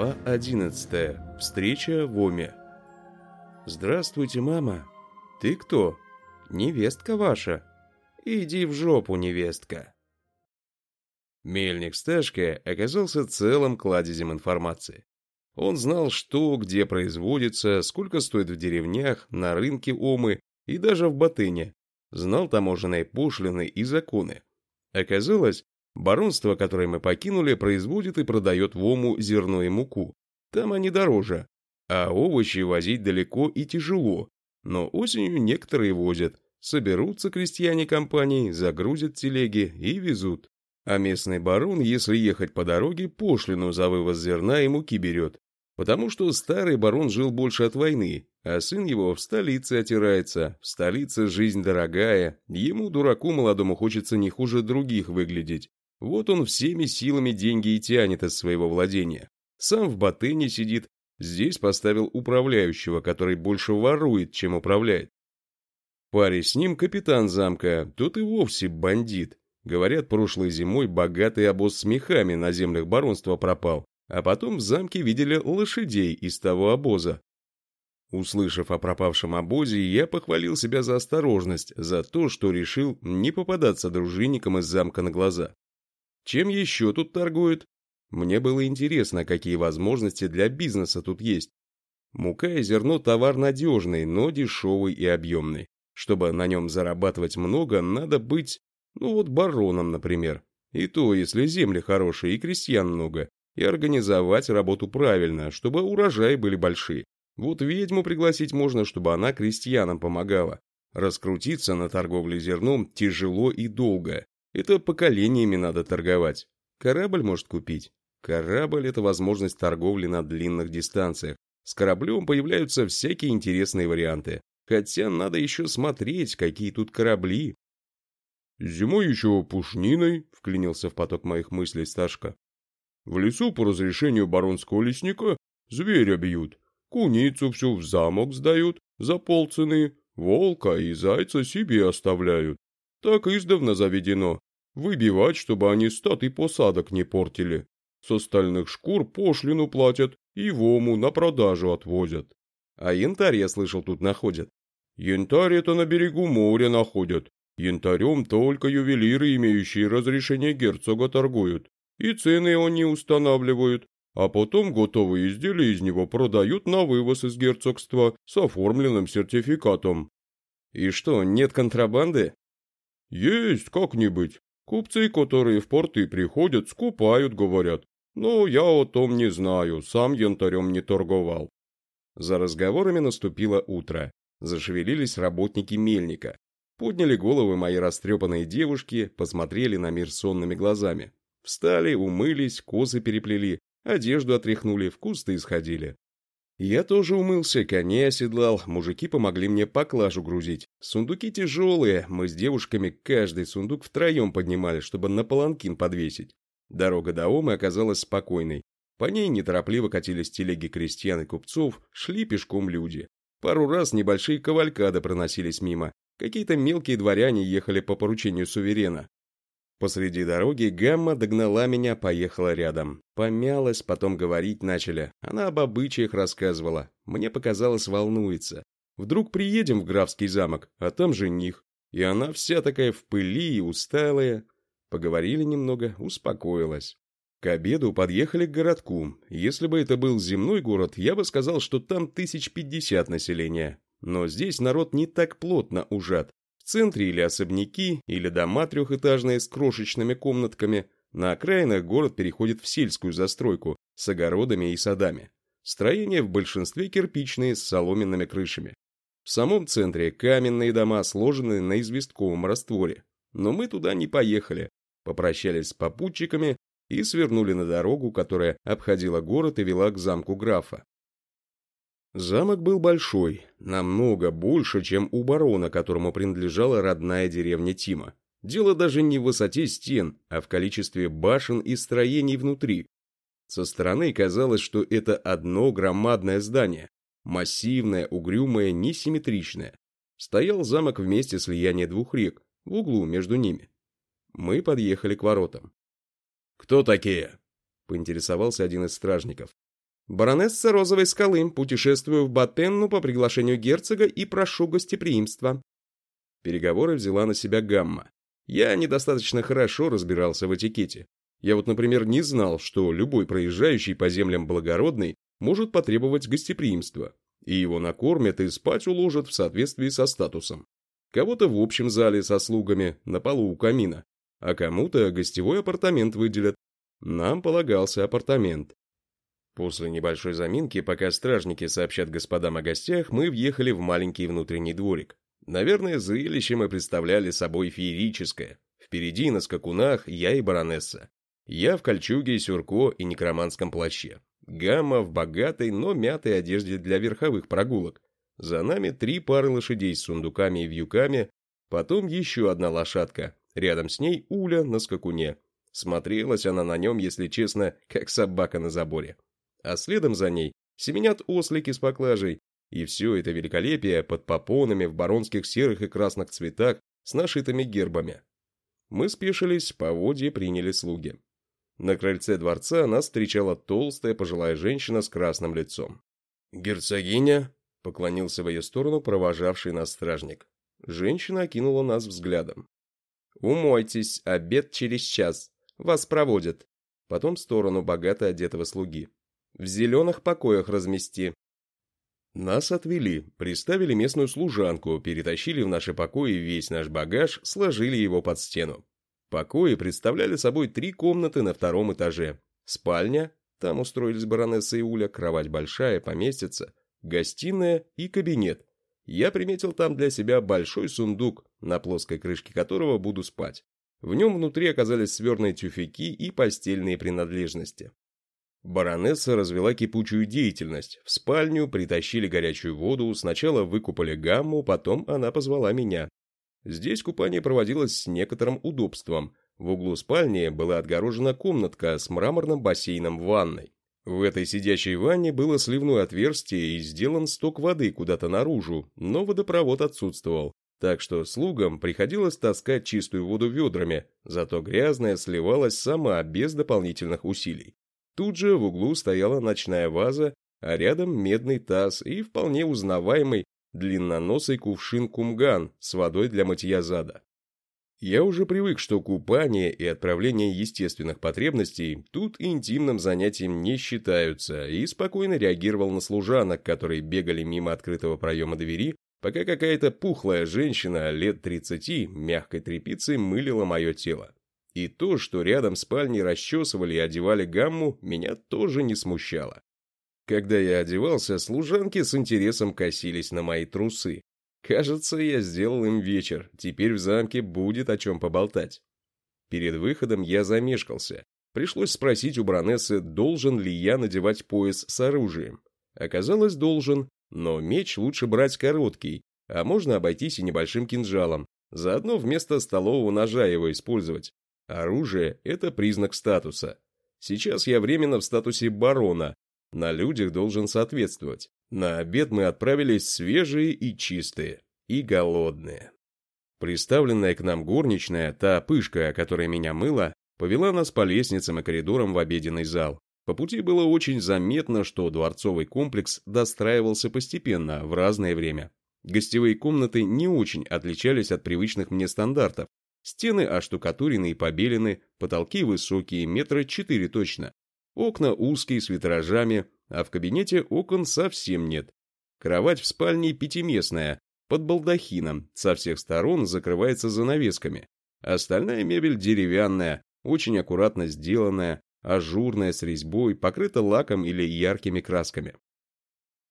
Глава 11. Встреча в Оме. Здравствуйте, мама. Ты кто? Невестка ваша. Иди в жопу, невестка. Мельник Сташка оказался целым кладезем информации. Он знал, что, где производится, сколько стоит в деревнях, на рынке Омы и даже в Батыне. Знал таможенные пошлины и законы. Оказалось, Баронство, которое мы покинули, производит и продает в Ому зерно и муку. Там они дороже. А овощи возить далеко и тяжело. Но осенью некоторые возят. Соберутся крестьяне компании, загрузят телеги и везут. А местный барон, если ехать по дороге, пошлину за вывоз зерна и муки берет. Потому что старый барон жил больше от войны, а сын его в столице отирается. В столице жизнь дорогая, ему, дураку молодому, хочется не хуже других выглядеть. Вот он всеми силами деньги и тянет из своего владения. Сам в Батыне сидит, здесь поставил управляющего, который больше ворует, чем управляет. Паре с ним капитан замка, тот и вовсе бандит. Говорят, прошлой зимой богатый обоз с мехами на землях баронства пропал, а потом в замке видели лошадей из того обоза. Услышав о пропавшем обозе, я похвалил себя за осторожность, за то, что решил не попадаться дружинникам из замка на глаза. Чем еще тут торгуют? Мне было интересно, какие возможности для бизнеса тут есть. Мука и зерно – товар надежный, но дешевый и объемный. Чтобы на нем зарабатывать много, надо быть, ну вот бароном, например. И то, если земли хорошие и крестьян много, и организовать работу правильно, чтобы урожаи были большие. Вот ведьму пригласить можно, чтобы она крестьянам помогала. Раскрутиться на торговле зерном тяжело и долго, это поколениями надо торговать. Корабль может купить. Корабль – это возможность торговли на длинных дистанциях. С кораблем появляются всякие интересные варианты. Хотя надо еще смотреть, какие тут корабли. «Зимой еще пушниной», — вклинился в поток моих мыслей Сташка. «В лесу по разрешению баронского лесника зверя бьют, куницу всю в замок сдают за полцены, волка и зайца себе оставляют. Так издавна заведено. Выбивать, чтобы они стат и посадок не портили. С остальных шкур пошлину платят и вому на продажу отвозят. А янтарь, я слышал, тут находят. Янтарь это на берегу моря находят. Янтарем только ювелиры, имеющие разрешение герцога, торгуют. И цены они устанавливают. А потом готовые изделия из него продают на вывоз из герцогства с оформленным сертификатом. И что, нет контрабанды? «Есть как-нибудь. Купцы, которые в порты приходят, скупают, говорят. Но я о том не знаю, сам янтарем не торговал». За разговорами наступило утро. Зашевелились работники мельника. Подняли головы мои растрепанные девушки, посмотрели на мир сонными глазами. Встали, умылись, косы переплели, одежду отряхнули, в кусты исходили. Я тоже умылся, коней оседлал, мужики помогли мне поклажу грузить. Сундуки тяжелые, мы с девушками каждый сундук втроем поднимали, чтобы на паланкин подвесить. Дорога до Омы оказалась спокойной. По ней неторопливо катились телеги крестьян и купцов, шли пешком люди. Пару раз небольшие кавалькады проносились мимо. Какие-то мелкие дворяне ехали по поручению суверена. Посреди дороги Гамма догнала меня, поехала рядом. Помялась, потом говорить начали. Она об обычаях рассказывала. Мне показалось, волнуется. Вдруг приедем в графский замок, а там жених. И она вся такая в пыли и усталая. Поговорили немного, успокоилась. К обеду подъехали к городку. Если бы это был земной город, я бы сказал, что там тысяч пятьдесят населения. Но здесь народ не так плотно ужат центре или особняки, или дома трехэтажные с крошечными комнатками. На окраинах город переходит в сельскую застройку с огородами и садами. Строения в большинстве кирпичные с соломенными крышами. В самом центре каменные дома сложены на известковом растворе. Но мы туда не поехали. Попрощались с попутчиками и свернули на дорогу, которая обходила город и вела к замку графа. Замок был большой, намного больше, чем у барона, которому принадлежала родная деревня Тима. Дело даже не в высоте стен, а в количестве башен и строений внутри. Со стороны казалось, что это одно громадное здание, массивное, угрюмое, несимметричное. Стоял замок в месте слияния двух рек, в углу между ними. Мы подъехали к воротам. «Кто такие?» поинтересовался один из стражников. «Баронесса Розовой Скалы, путешествую в Батенну по приглашению герцога и прошу гостеприимства». Переговоры взяла на себя Гамма. Я недостаточно хорошо разбирался в этикете. Я вот, например, не знал, что любой проезжающий по землям благородный может потребовать гостеприимства, и его накормят и спать уложат в соответствии со статусом. Кого-то в общем зале со слугами, на полу у камина, а кому-то гостевой апартамент выделят. Нам полагался апартамент. После небольшой заминки, пока стражники сообщат господам о гостях, мы въехали в маленький внутренний дворик. Наверное, зрелище мы представляли собой феерическое. Впереди на скакунах я и баронесса. Я в кольчуге, сюрко и некроманском плаще. Гамма в богатой, но мятой одежде для верховых прогулок. За нами три пары лошадей с сундуками и вьюками, потом еще одна лошадка. Рядом с ней Уля на скакуне. Смотрелась она на нем, если честно, как собака на заборе. А следом за ней семенят ослики с поклажей, и все это великолепие под попонами в баронских серых и красных цветах с нашитыми гербами. Мы спешились, поводья приняли слуги. На крыльце дворца нас встречала толстая пожилая женщина с красным лицом. «Герцогиня?» — поклонился в ее сторону провожавший нас стражник. Женщина окинула нас взглядом. «Умойтесь, обед через час. Вас проводят». Потом в сторону богато одетого слуги. «В зеленых покоях размести». Нас отвели, приставили местную служанку, перетащили в наши покои весь наш багаж, сложили его под стену. Покои представляли собой три комнаты на втором этаже. Спальня, там устроились баронесса и Уля, кровать большая, поместится, гостиная и кабинет. Я приметил там для себя большой сундук, на плоской крышке которого буду спать. В нем внутри оказались сверные тюфяки и постельные принадлежности. Баронесса развела кипучую деятельность. В спальню притащили горячую воду, сначала выкупали гамму, потом она позвала меня. Здесь купание проводилось с некоторым удобством. В углу спальни была отгорожена комнатка с мраморным бассейном в ванной. В этой сидящей ванне было сливное отверстие и сделан сток воды куда-то наружу, но водопровод отсутствовал. Так что слугам приходилось таскать чистую воду ведрами, зато грязная сливалась сама без дополнительных усилий. Тут же в углу стояла ночная ваза, а рядом медный таз и вполне узнаваемый длинноносый кувшин кумган с водой для мытья зада. Я уже привык, что купание и отправление естественных потребностей тут интимным занятием не считаются, и спокойно реагировал на служанок, которые бегали мимо открытого проема двери, пока какая-то пухлая женщина лет 30 мягкой тряпицей мылила мое тело. И то, что рядом спальни расчесывали и одевали гамму, меня тоже не смущало. Когда я одевался, служанки с интересом косились на мои трусы. Кажется, я сделал им вечер, теперь в замке будет о чем поболтать. Перед выходом я замешкался. Пришлось спросить у баронессы, должен ли я надевать пояс с оружием. Оказалось, должен, но меч лучше брать короткий, а можно обойтись и небольшим кинжалом. Заодно вместо столового ножа его использовать. Оружие – это признак статуса. Сейчас я временно в статусе барона, на людях должен соответствовать. На обед мы отправились свежие и чистые, и голодные. Приставленная к нам горничная, та пышка, которая меня мыла, повела нас по лестницам и коридорам в обеденный зал. По пути было очень заметно, что дворцовый комплекс достраивался постепенно, в разное время. Гостевые комнаты не очень отличались от привычных мне стандартов. Стены оштукатурены и побелены, потолки высокие, метра четыре точно. Окна узкие, с витражами, а в кабинете окон совсем нет. Кровать в спальне пятиместная, под балдахином, со всех сторон закрывается занавесками. Остальная мебель деревянная, очень аккуратно сделанная, ажурная с резьбой, покрыта лаком или яркими красками.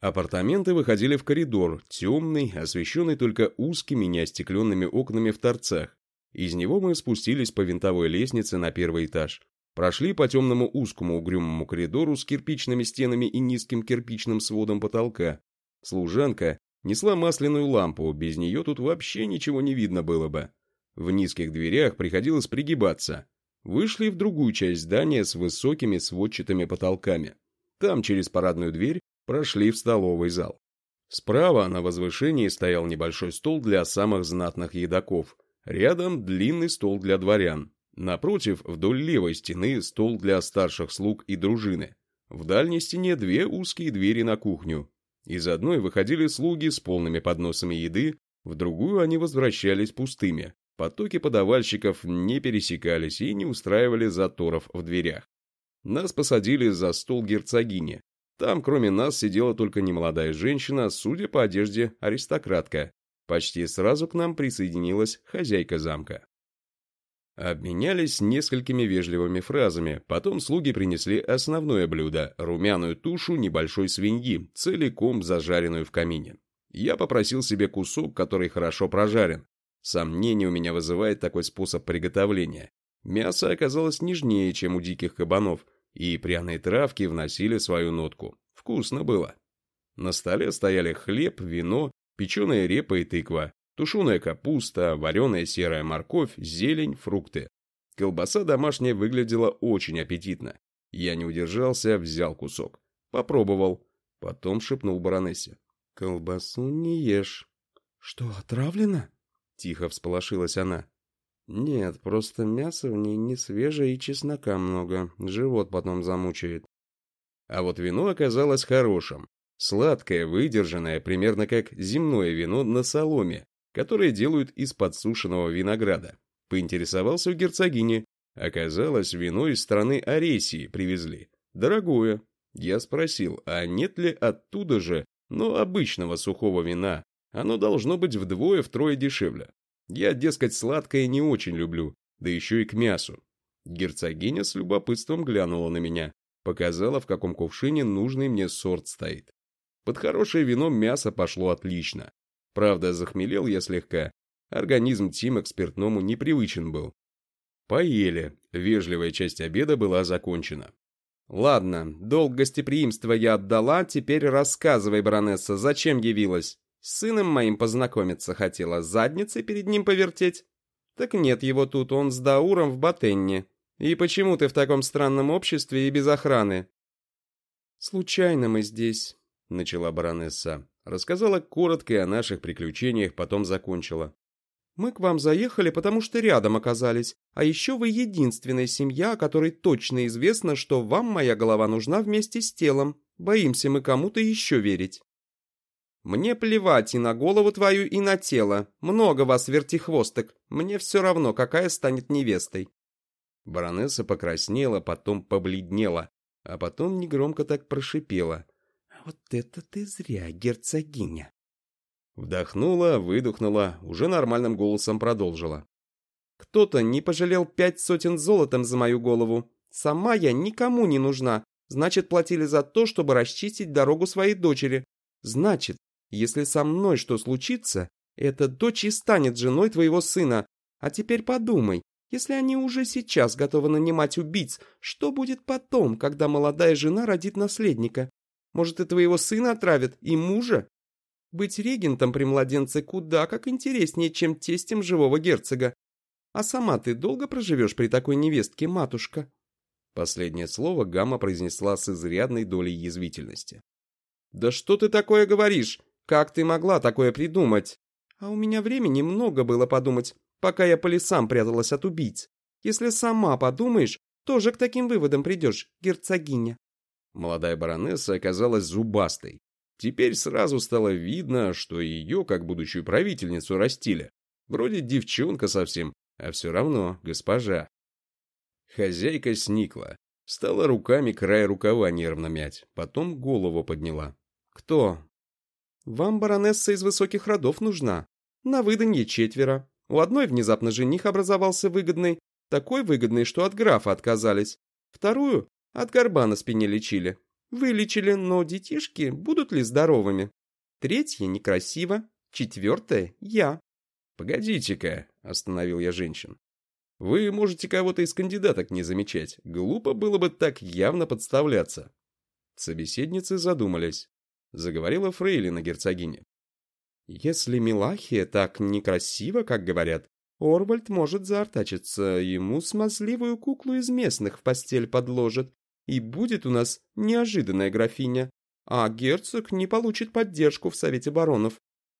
Апартаменты выходили в коридор, темный, освещенный только узкими неостекленными окнами в торцах. Из него мы спустились по винтовой лестнице на первый этаж. Прошли по темному узкому угрюмому коридору с кирпичными стенами и низким кирпичным сводом потолка. Служанка несла масляную лампу, без нее тут вообще ничего не видно было бы. В низких дверях приходилось пригибаться. Вышли в другую часть здания с высокими сводчатыми потолками. Там, через парадную дверь, прошли в столовый зал. Справа на возвышении стоял небольшой стол для самых знатных едоков. Рядом длинный стол для дворян. Напротив, вдоль левой стены стол для старших слуг и дружины. В дальней стене две узкие двери на кухню. Из одной выходили слуги с полными подносами еды, в другую они возвращались пустыми. Потоки подавальщиков не пересекались и не устраивали заторов в дверях. Нас посадили за стол герцогини. Там, кроме нас, сидела только немолодая женщина, судя по одежде, аристократка. Почти сразу к нам присоединилась хозяйка замка. Обменялись несколькими вежливыми фразами, потом слуги принесли основное блюдо – румяную тушу небольшой свиньи, целиком зажаренную в камине. Я попросил себе кусок, который хорошо прожарен. Сомнение у меня вызывает такой способ приготовления. Мясо оказалось нежнее, чем у диких кабанов, и пряные травки вносили свою нотку. Вкусно было. На столе стояли хлеб, вино, печеная репа и тыква тушеная капуста, вареная серая морковь, зелень, фрукты. Колбаса домашняя выглядела очень аппетитно. Я не удержался, взял кусок. Попробовал. Потом шепнул баронессе. «Колбасу не ешь». «Что, отравлено?» Тихо всполошилась она. «Нет, просто мясо в ней не свежее и чеснока много. Живот потом замучает». А вот вино оказалось хорошим. Сладкое, выдержанное, примерно как земное вино на соломе, которые делают из подсушенного винограда. Поинтересовался у герцогини. Оказалось, вино из страны Аресии привезли. Дорогое. Я спросил, а нет ли оттуда же, но обычного сухого вина? Оно должно быть вдвое-втрое дешевле. Я, дескать, сладкое не очень люблю, да еще и к мясу. Герцогиня с любопытством глянула на меня, показала, в каком кувшине нужный мне сорт стоит. Под хорошее вино мясо пошло отлично. Правда, захмелел я слегка. Организм Тима к спиртному непривычен был. Поели. Вежливая часть обеда была закончена. «Ладно, долг гостеприимства я отдала, теперь рассказывай, баронесса, зачем явилась? С сыном моим познакомиться хотела, задницей перед ним повертеть? Так нет его тут, он с Дауром в Батенне. И почему ты в таком странном обществе и без охраны?» «Случайно мы здесь», — начала баронесса. Рассказала коротко о наших приключениях, потом закончила. «Мы к вам заехали, потому что рядом оказались, а еще вы единственная семья, о которой точно известно, что вам моя голова нужна вместе с телом. Боимся мы кому-то еще верить». «Мне плевать и на голову твою, и на тело. Много вас, вертихвосток. Мне все равно, какая станет невестой». Баронесса покраснела, потом побледнела, а потом негромко так прошипела. «Вот это ты зря, герцогиня!» Вдохнула, выдохнула, уже нормальным голосом продолжила. «Кто-то не пожалел пять сотен золотом за мою голову. Сама я никому не нужна. Значит, платили за то, чтобы расчистить дорогу своей дочери. Значит, если со мной что случится, эта дочь и станет женой твоего сына. А теперь подумай, если они уже сейчас готовы нанимать убийц, что будет потом, когда молодая жена родит наследника? Может, и твоего сына отравят, и мужа? Быть регентом при младенце куда как интереснее, чем тестем живого герцога. А сама ты долго проживешь при такой невестке, матушка?» Последнее слово Гамма произнесла с изрядной долей язвительности. «Да что ты такое говоришь? Как ты могла такое придумать? А у меня времени много было подумать, пока я по лесам пряталась от убийц. Если сама подумаешь, тоже к таким выводам придешь, герцогиня». Молодая баронесса оказалась зубастой. Теперь сразу стало видно, что ее, как будущую правительницу, растили. Вроде девчонка совсем, а все равно госпожа. Хозяйка сникла. Стала руками край рукава нервно мять, потом голову подняла. «Кто?» «Вам баронесса из высоких родов нужна. На выданье четверо. У одной внезапно жених образовался выгодный, такой выгодный, что от графа отказались. Вторую от горба на спине лечили. Вылечили, но детишки будут ли здоровыми? Третье некрасиво. Четвертое — я. «Погодите-ка», — остановил я женщин. «Вы можете кого-то из кандидаток не замечать. Глупо было бы так явно подставляться». Собеседницы задумались. Заговорила Фрейлина герцогиня. «Если Милахия так некрасиво, как говорят, Орвальд может заортачиться, ему смазливую куклу из местных в постель подложат, и будет у нас неожиданная графиня, а герцог не получит поддержку в Совете баронов.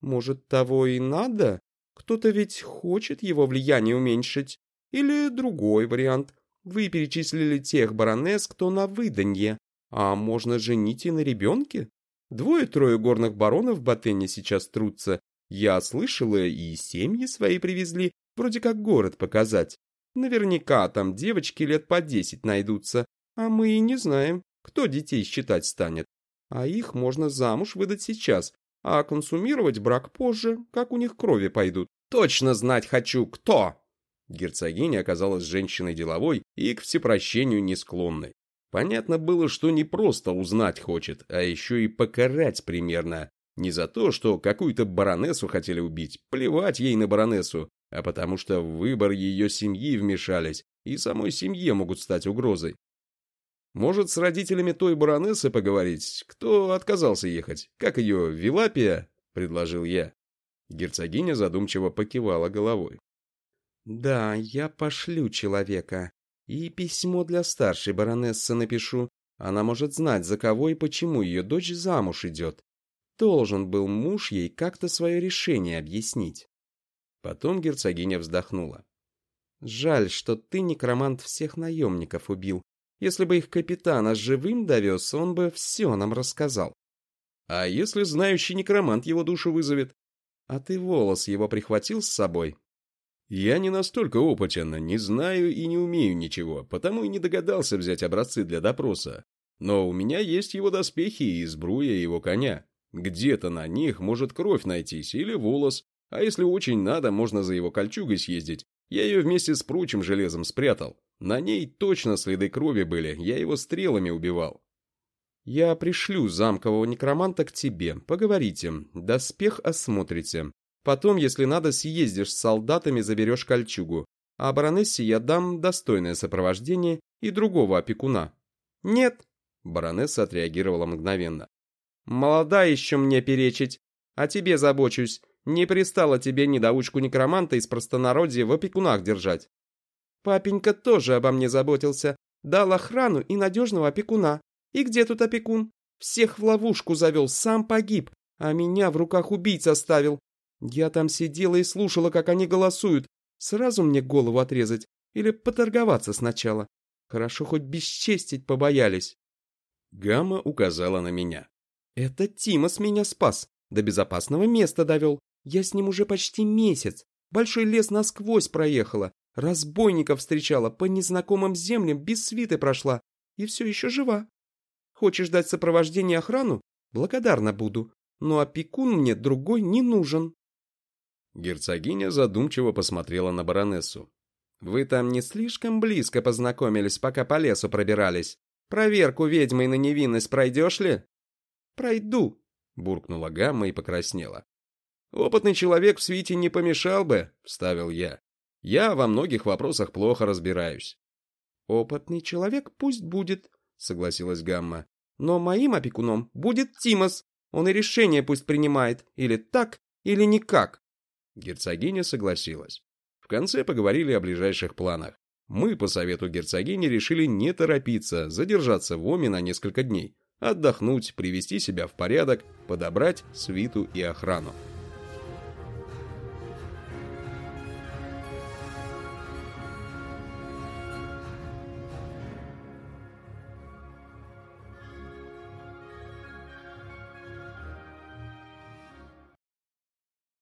Может, того и надо? Кто-то ведь хочет его влияние уменьшить. Или другой вариант. Вы перечислили тех баронесс, кто на выданье. А можно женить и на ребенке? Двое-трое горных баронов в Батене сейчас трутся. Я слышала, и семьи свои привезли, вроде как город показать. Наверняка там девочки лет по десять найдутся, а мы и не знаем, кто детей считать станет. А их можно замуж выдать сейчас, а консумировать брак позже, как у них крови пойдут. Точно знать хочу, кто!» Герцогиня оказалась женщиной деловой и к всепрощению не склонной. Понятно было, что не просто узнать хочет, а еще и покарать примерно. Не за то, что какую-то баронессу хотели убить, плевать ей на баронессу, а потому что в выбор ее семьи вмешались, и самой семье могут стать угрозой. Может, с родителями той баронессы поговорить? Кто отказался ехать? Как ее, Вилапия? Предложил я. Герцогиня задумчиво покивала головой. Да, я пошлю человека. И письмо для старшей баронессы напишу. Она может знать, за кого и почему ее дочь замуж идет. Должен был муж ей как-то свое решение объяснить. Потом герцогиня вздохнула. Жаль, что ты, некромант, всех наемников убил. Если бы их капитана живым довез, он бы все нам рассказал. А если знающий некромант его душу вызовет? А ты волос его прихватил с собой? Я не настолько опытен, не знаю и не умею ничего, потому и не догадался взять образцы для допроса. Но у меня есть его доспехи и сбруя его коня. Где-то на них может кровь найтись или волос, а если очень надо, можно за его кольчугой съездить. Я ее вместе с прочим железом спрятал. На ней точно следы крови были, я его стрелами убивал. Я пришлю замкового некроманта к тебе, поговорите, доспех осмотрите. Потом, если надо, съездишь с солдатами, заберешь кольчугу. А баронессе я дам достойное сопровождение и другого опекуна. Нет, баронесса отреагировала мгновенно. Молода еще мне перечить, а тебе забочусь. Не пристало тебе недоучку некроманта из простонародья в опекунах держать. Папенька тоже обо мне заботился, дал охрану и надежного опекуна. И где тут опекун? Всех в ловушку завел, сам погиб, а меня в руках убийц оставил. Я там сидела и слушала, как они голосуют. Сразу мне голову отрезать или поторговаться сначала. Хорошо, хоть бесчестить побоялись. Гамма указала на меня. Это Тимос меня спас, до безопасного места довел. Я с ним уже почти месяц. Большой лес насквозь проехала, разбойников встречала, по незнакомым землям без свиты прошла и все еще жива. Хочешь дать сопровождение охрану? Благодарна буду, но опекун мне другой не нужен. Герцогиня задумчиво посмотрела на баронессу. Вы там не слишком близко познакомились, пока по лесу пробирались. Проверку ведьмой на невинность пройдешь ли? Пройду, буркнула Гамма и покраснела. Опытный человек в свите не помешал бы, вставил я. Я во многих вопросах плохо разбираюсь. Опытный человек пусть будет, согласилась Гамма. Но моим опекуном будет Тимос. Он и решение пусть принимает, или так, или никак. Герцогиня согласилась. В конце поговорили о ближайших планах. Мы, по совету герцогини, решили не торопиться, задержаться в Оме на несколько дней, отдохнуть, привести себя в порядок, подобрать свиту и охрану.